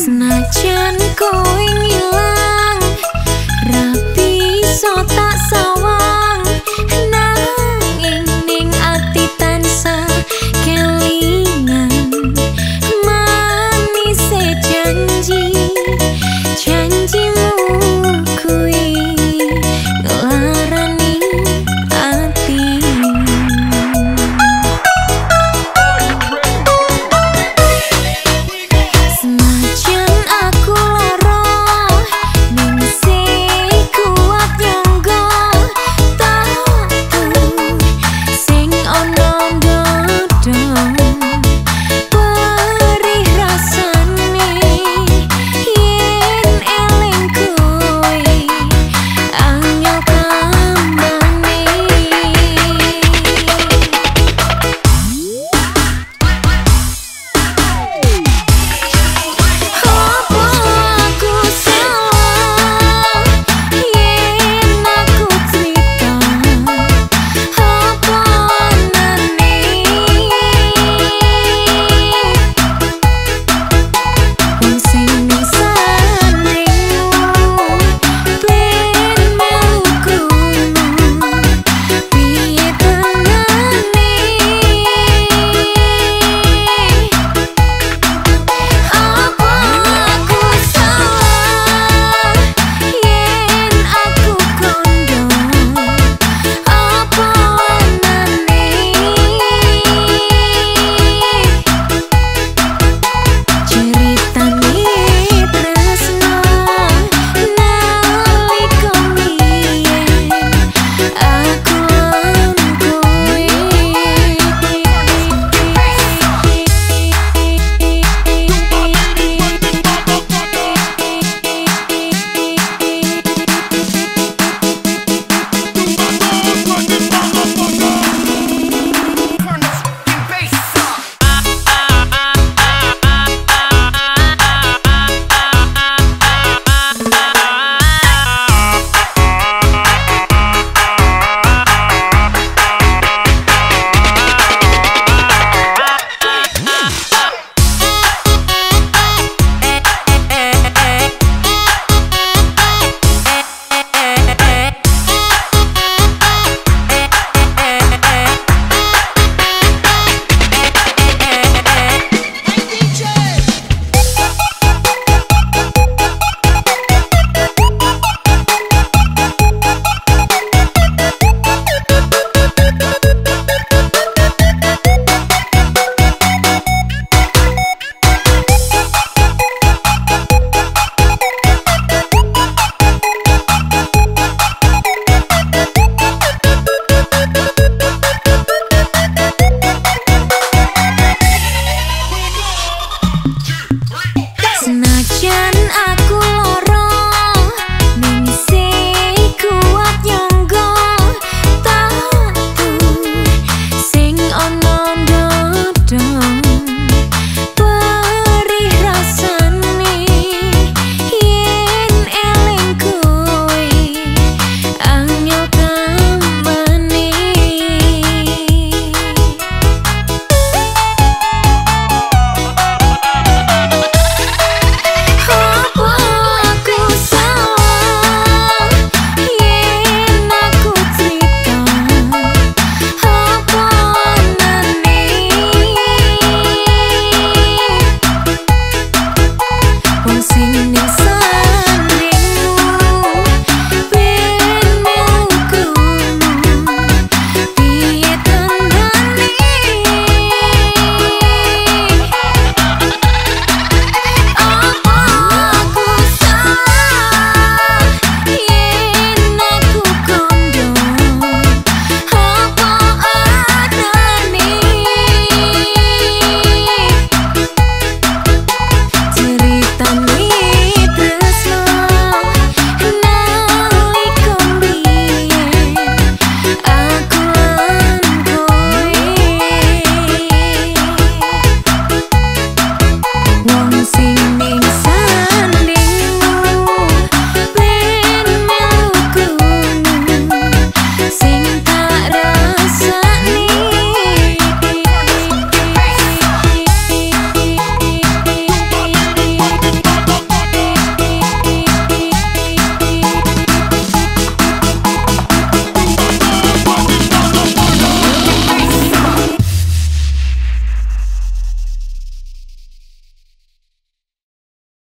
Senajan kau hilang, Rapi so tak sah.